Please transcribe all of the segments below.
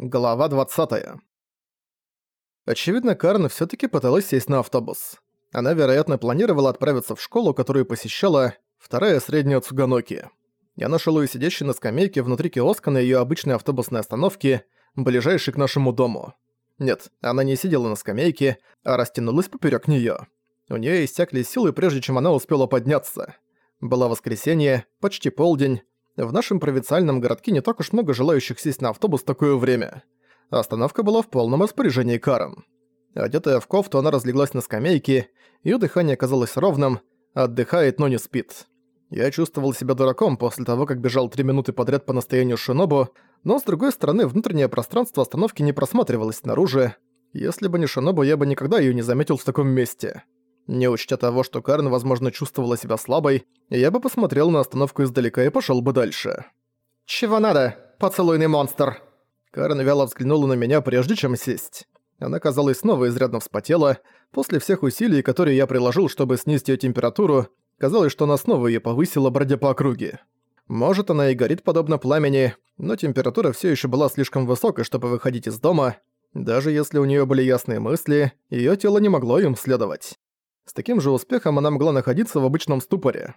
Глава 20. Очевидно, Карн всё таки пыталась сесть на автобус. Она, вероятно, планировала отправиться в школу, которую посещала, вторая средняя Цуганоки. Я нашёл её сидящей на скамейке внутри киоска на её обычной автобусной остановке, ближайшей к нашему дому. Нет, она не сидела на скамейке, а растянулась поперёк неё. У неё иссякли силы, прежде чем она успела подняться. Было воскресенье, почти полдень, в нашем провинциальном городке не так уж много желающих сесть на автобус в такое время. Остановка была в полном распоряжении Карен. Одетая в кофту, она разлеглась на скамейке, её дыхание казалось ровным, отдыхает, но не спит. Я чувствовал себя дураком после того, как бежал три минуты подряд по настоянию Шинобу, но с другой стороны, внутреннее пространство остановки не просматривалось снаружи. Если бы не Шинобу, я бы никогда её не заметил в таком месте. Не учтя того, что Карен, возможно, чувствовала себя слабой, я бы посмотрел на остановку издалека и пошёл бы дальше. «Чего надо, поцелуйный монстр?» Карен вяло взглянула на меня, прежде чем сесть. Она, казалось, снова изрядно вспотела. После всех усилий, которые я приложил, чтобы снизить её температуру, казалось, что она снова её повысила, бродя по округе. Может, она и горит подобно пламени, но температура всё ещё была слишком высокой, чтобы выходить из дома. Даже если у неё были ясные мысли, её тело не могло им следовать. С таким же успехом она могла находиться в обычном ступоре.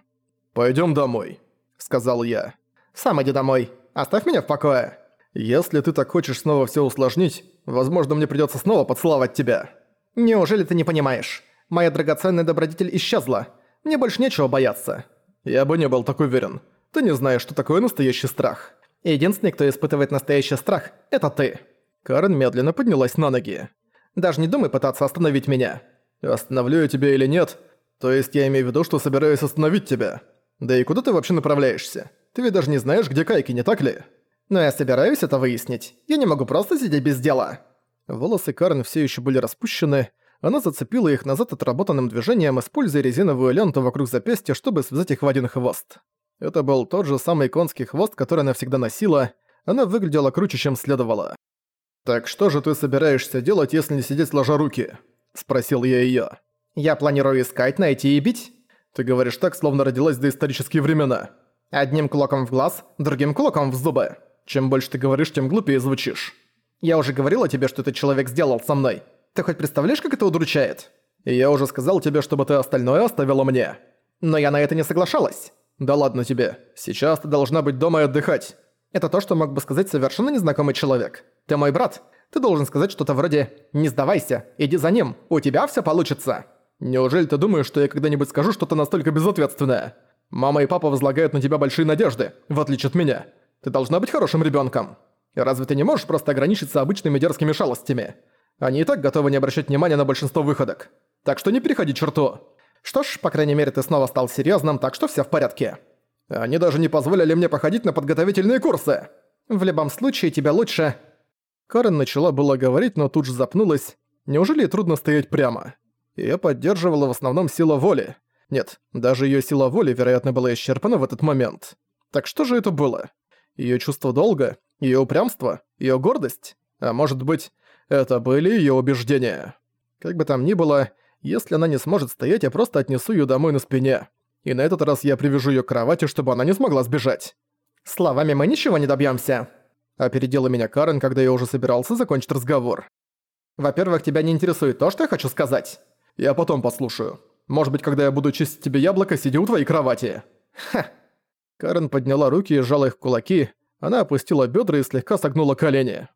«Пойдём домой», — сказал я. «Сам иди домой. Оставь меня в покое». «Если ты так хочешь снова всё усложнить, возможно, мне придётся снова поцеловать тебя». «Неужели ты не понимаешь? Моя драгоценная добродетель исчезла. Мне больше нечего бояться». «Я бы не был так уверен. Ты не знаешь, что такое настоящий страх». «Единственный, кто испытывает настоящий страх, это ты». Карен медленно поднялась на ноги. «Даже не думай пытаться остановить меня. Остановлю я тебя или нет? То есть я имею в виду, что собираюсь остановить тебя. Да и куда ты вообще направляешься? Ты ведь даже не знаешь, где Кайки, не так ли? Но я собираюсь это выяснить. Я не могу просто сидеть без дела. Волосы Карен все еще были распущены. Она зацепила их назад отработанным движением, используя резиновую ленту вокруг запястья, чтобы связать их в один хвост. Это был тот же самый конский хвост, который она всегда носила. Она выглядела круче, чем следовало. «Так что же ты собираешься делать, если не сидеть сложа руки?» — спросил я её. «Я планирую искать, найти и бить». «Ты говоришь так, словно родилась до исторические времена». «Одним кулаком в глаз, другим кулаком в зубы. Чем больше ты говоришь, тем глупее звучишь». «Я уже говорила тебе, что этот человек сделал со мной. Ты хоть представляешь, как это удручает?» «И я уже сказал тебе, чтобы ты остальное оставила мне». «Но я на это не соглашалась». «Да ладно тебе. Сейчас ты должна быть дома и отдыхать». Это то, что мог бы сказать совершенно незнакомый человек. Ты мой брат. Ты должен сказать что-то вроде «Не сдавайся, иди за ним, у тебя всё получится». Неужели ты думаешь, что я когда-нибудь скажу что-то настолько безответственное? Мама и папа возлагают на тебя большие надежды, в отличие от меня. Ты должна быть хорошим ребёнком. И разве ты не можешь просто ограничиться обычными дерзкими шалостями? Они и так готовы не обращать внимания на большинство выходок. Так что не переходи черту. Что ж, по крайней мере, ты снова стал серьёзным, так что всё в порядке. Они даже не позволили мне походить на подготовительные курсы. В любом случае, тебя лучше Карен начала было говорить, но тут же запнулась. Неужели трудно стоять прямо? Её поддерживала в основном сила воли. Нет, даже её сила воли, вероятно, была исчерпана в этот момент. Так что же это было? Её чувство долга? Её упрямство? Её гордость? А может быть, это были её убеждения? Как бы там ни было, если она не сможет стоять, я просто отнесу её домой на спине. И на этот раз я привяжу её к кровати, чтобы она не смогла сбежать. Словами мы ничего не добьёмся. Опередила меня Карен, когда я уже собирался закончить разговор. «Во-первых, тебя не интересует то, что я хочу сказать?» «Я потом послушаю. Может быть, когда я буду чистить тебе яблоко, сиди у твоей кровати». «Ха!» Карен подняла руки и сжала их в кулаки. Она опустила бедра и слегка согнула колени.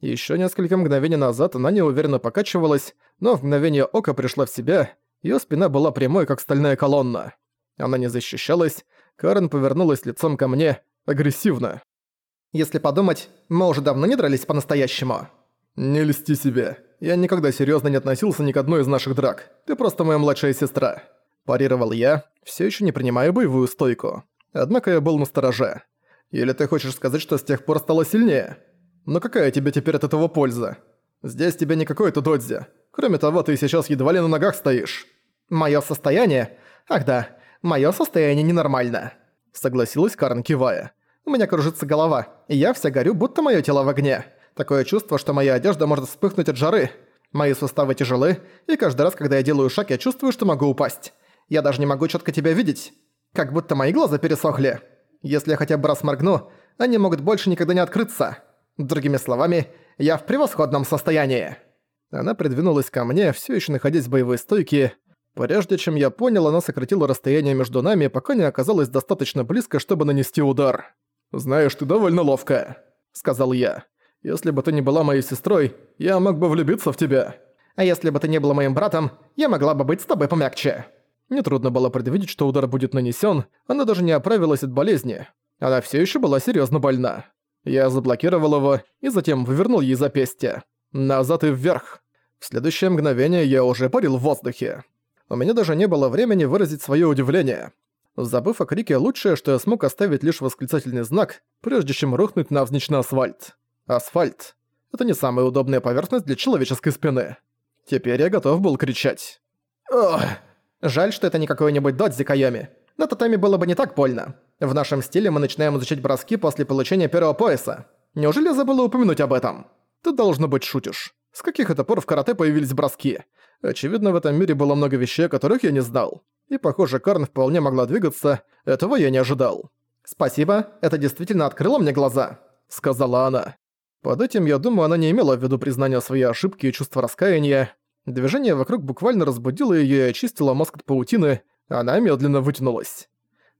Еще несколько мгновений назад она неуверенно покачивалась, но в мгновение ока пришла в себя, ее спина была прямой, как стальная колонна. Она не защищалась, Карен повернулась лицом ко мне, агрессивно. Если подумать, мы уже давно не дрались по-настоящему. Не льсти себе. Я никогда серьезно не относился ни к одной из наших драк. Ты просто моя младшая сестра. Парировал я, все еще не принимая боевую стойку. Однако я был настороже. Или ты хочешь сказать, что с тех пор стало сильнее? Но какая тебе теперь от этого польза? Здесь тебе не какой-то додзи. Кроме того, ты сейчас едва ли на ногах стоишь. Моё состояние? Ах да, моё состояние ненормально. Согласилась Карн, кивая. У меня кружится голова, и я вся горю, будто мое тело в огне. Такое чувство, что моя одежда может вспыхнуть от жары. Мои суставы тяжелы, и каждый раз, когда я делаю шаг, я чувствую, что могу упасть. Я даже не могу четко тебя видеть. Как будто мои глаза пересохли. Если я хотя бы раз моргну, они могут больше никогда не открыться. Другими словами, Я в превосходном состоянии!» Она придвинулась ко мне, все еще находясь в боевой стойке. Прежде чем я понял, она сократила расстояние между нами, пока не оказалась достаточно близко, чтобы нанести удар. «Знаешь, ты довольно ловкая», — сказал я. «Если бы ты не была моей сестрой, я мог бы влюбиться в тебя». «А если бы ты не была моим братом, я могла бы быть с тобой помягче». Нетрудно было предвидеть, что удар будет нанесен. она даже не оправилась от болезни. Она все еще была серьезно больна. Я заблокировал его и затем вывернул ей запястье. Назад и вверх. В следующее мгновение я уже парил в воздухе. У меня даже не было времени выразить свое удивление. Забыв о крике, лучшее, что я смог оставить лишь восклицательный знак, прежде чем рухнуть навзничь на асфальт. Асфальт. Это не самая удобная поверхность для человеческой спины. Теперь я готов был кричать. Ох, жаль, что это не какой-нибудь додзи Кайоми. На татами было бы не так больно. В нашем стиле мы начинаем изучать броски после получения первого пояса. Неужели я забыла упомянуть об этом? Ты, должно быть, шутишь. С каких это пор в карате появились броски? Очевидно, в этом мире было много вещей, о которых я не знал. И, похоже, Карн вполне могла двигаться. Этого я не ожидал. «Спасибо, это действительно открыло мне глаза», — сказала она. Под этим, я думаю, она не имела в виду признания своей ошибки и чувства раскаяния. Движение вокруг буквально разбудило её и очистило мозг от паутины, она медленно вытянулась.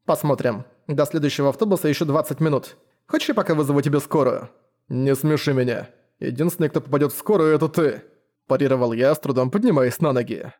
«Посмотрим. До следующего автобуса ещё 20 минут. Хочешь, я пока вызову тебе скорую?» «Не смеши меня. Единственный, кто попадёт в скорую, это ты», – парировал я, с трудом поднимаясь на ноги.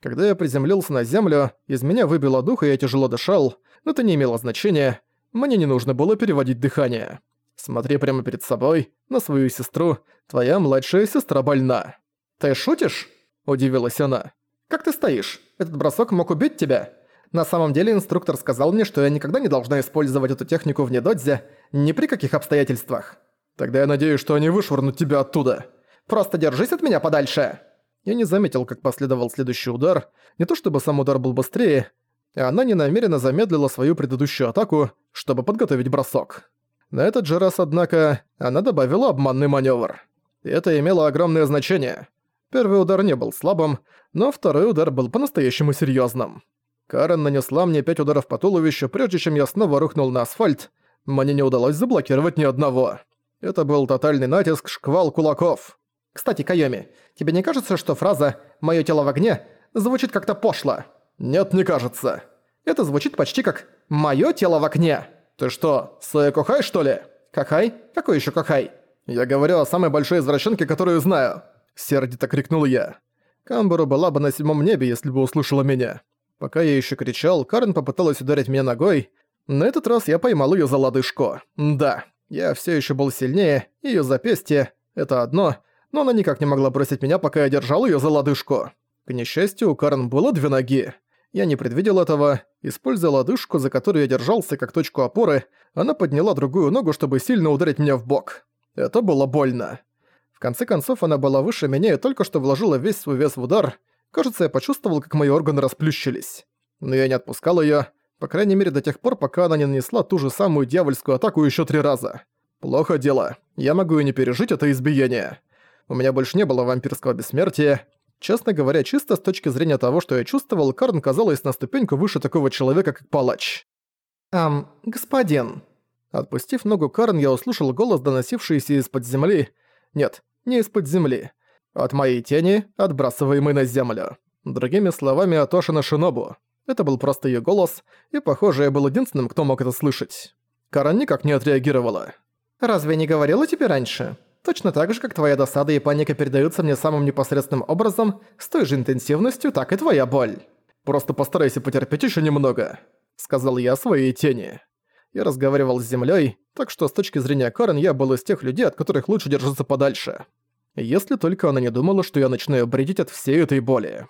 Когда я приземлился на землю, из меня выбило дух, и я тяжело дышал, но это не имело значения. Мне не нужно было переводить дыхание. Смотри прямо перед собой, на свою сестру. Твоя младшая сестра больна». «Ты шутишь?» – удивилась она. «Как ты стоишь? Этот бросок мог убить тебя?» На самом деле инструктор сказал мне, что я никогда не должна использовать эту технику вне додзи, ни при каких обстоятельствах. Тогда я надеюсь, что они вышвырнут тебя оттуда. Просто держись от меня подальше!» Я не заметил, как последовал следующий удар. Не то чтобы сам удар был быстрее, а она ненамеренно замедлила свою предыдущую атаку, чтобы подготовить бросок. На этот же раз, однако, она добавила обманный маневр. И это имело огромное значение. Первый удар не был слабым, но второй удар был по-настоящему серьезным. Карен нанесла мне пять ударов по туловищу, прежде чем я снова рухнул на асфальт. Мне не удалось заблокировать ни одного. Это был тотальный натиск, шквал кулаков. Кстати, Кайоми, тебе не кажется, что фраза «моё тело в огне» звучит как-то пошло? Нет, не кажется. Это звучит почти как «моё тело в огне». «Ты что, Сэя Кохай, что ли?» «Кохай? Какой ещё Кохай?» «Я говорю о самой большой извращенке, которую знаю!» Сердито крикнул я. Камбару была бы на седьмом небе, если бы услышала меня. Пока я ещё кричал, Карен попыталась ударить меня ногой. На этот раз я поймал её за лодыжку. Да, я всё ещё был сильнее, её запястье — это одно, но она никак не могла бросить меня, пока я держал её за лодыжку. К несчастью, у Карен было две ноги. Я не предвидел этого. Используя лодыжку, за которую я держался как точку опоры, она подняла другую ногу, чтобы сильно ударить меня в бок. Это было больно. В конце концов, она была выше меня и только что вложила весь свой вес в удар. Кажется, я почувствовал, как мои органы расплющились. Но я не отпускал её, по крайней мере до тех пор, пока она не нанесла ту же самую дьявольскую атаку ещё три раза. Плохо дело. Я могу и не пережить это избиение. У меня больше не было вампирского бессмертия, Честно говоря, чисто с точки зрения того, что я чувствовал, Карн казалась на ступеньку выше такого человека, как палач. «Ам, господин...» Отпустив ногу Карн, я услышал голос, доносившийся из-под земли. Нет, не из-под земли. От моей тени, отбрасываемой на землю. Другими словами, от Ошина Шинобу. Это был просто её голос, и, похоже, я был единственным, кто мог это слышать. Карен никак не отреагировала. «Разве не говорила тебе раньше?» Точно так же, как твоя досада и паника передаются мне самым непосредственным образом, с той же интенсивностью, так и твоя боль. Просто постарайся потерпеть еще немного», — сказал я своей тени. Я разговаривал с землей, так что с точки зрения Карен я был из тех людей, от которых лучше держаться подальше. Если только она не думала, что я начинаю бредить от всей этой боли.